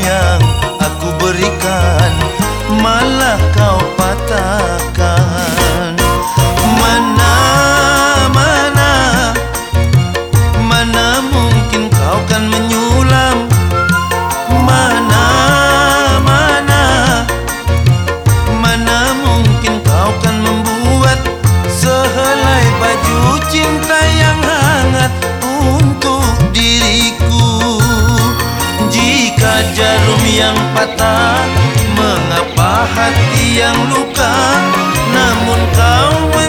yang aku berikan Malah kau patahkan. Mana, mana Mana mungkin kau kan menyulam? Mana, mana Mana mungkin kau kan membuat Sehelai baju cinta yang hangat Untuk diriku? Yang patah Mengapa hati yang luka? Namun kau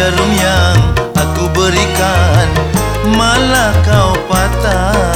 jarum yang aku berikan Malah kau patah.